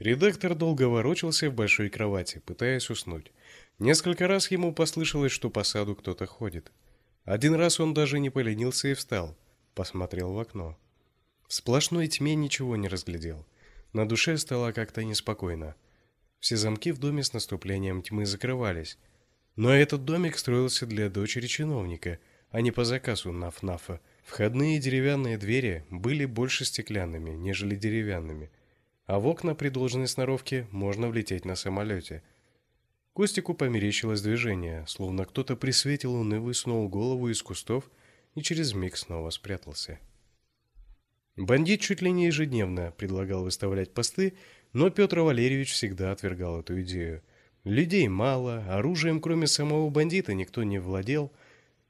Редактор долго ворочался в большой кровати, пытаясь уснуть. Несколько раз ему послышалось, что по саду кто-то ходит. Один раз он даже не поленился и встал, посмотрел в окно. В сплошной тьме ничего не разглядел. На душе стало как-то неспокойно. Все замки в доме с наступлением тьмы закрывались. Но этот домик строился для дочери чиновника, а не по заказу Нафнафа. Входные деревянные двери были больше стеклянными, нежели деревянными, а в окна при должной сноровке можно влететь на самолете. Костику померещилось движение, словно кто-то при свете луны высунул голову из кустов и через миг снова спрятался. Бандит чуть ли не ежедневно предлагал выставлять посты, но Петр Валерьевич всегда отвергал эту идею. Людей мало, оружием кроме самого бандита никто не владел.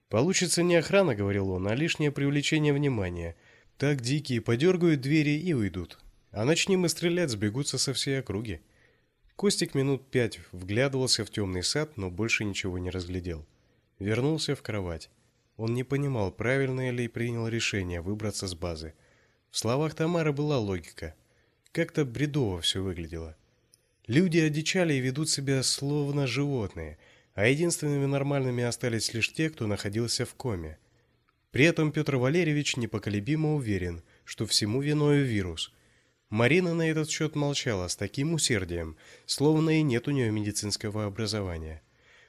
Получится не охрана, говорил он, а лишнее привлечение внимания. Так дикие подергают двери и уйдут. А начнем мы стрелять, сбегутся со всей округи. Костик минут пять вглядывался в темный сад, но больше ничего не разглядел. Вернулся в кровать. Он не понимал, правильно ли принял решение выбраться с базы. В словах Тамары была логика. Как-то бредово все выглядело. Люди одичали и ведут себя словно животные, а единственными нормальными остались лишь те, кто находился в коме. При этом Петр Валерьевич непоколебимо уверен, что всему виною вирус. Марина на этот счет молчала с таким усердием, словно и нет у нее медицинского образования.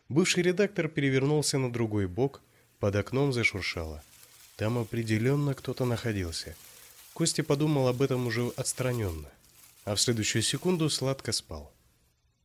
Бывший редактор перевернулся на другой бок, под окном зашуршало. Там определенно кто-то находился. Костя подумал об этом уже отстраненно а в следующую секунду сладко спал.